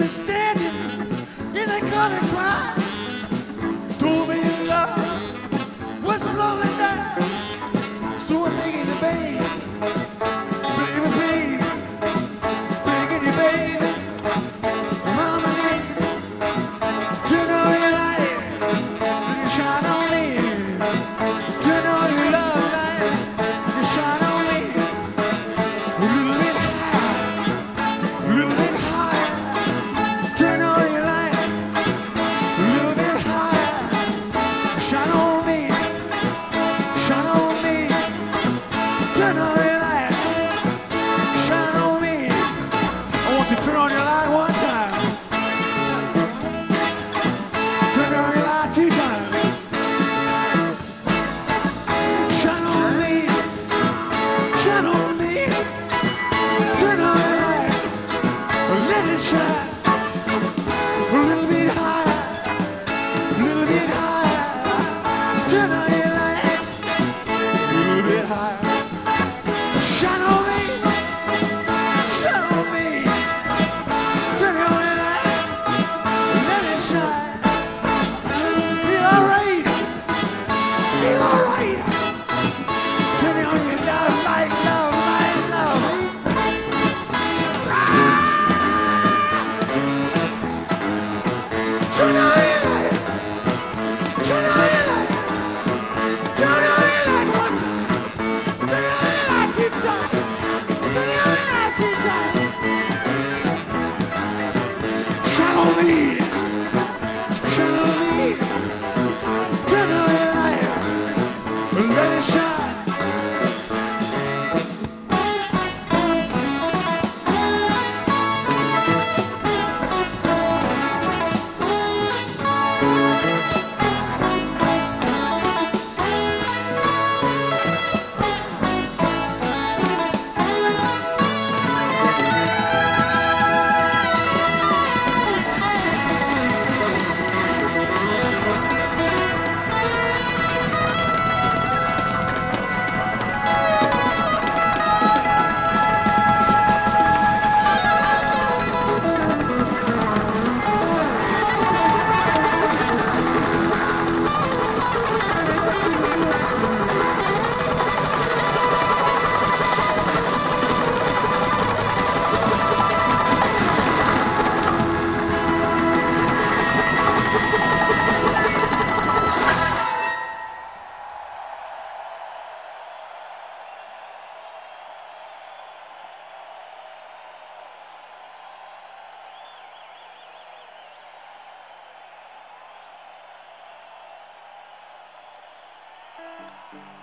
me standing in the corner crying. Told me love was lonely night, so I'm making the baby. you turn on your light? One. Bye.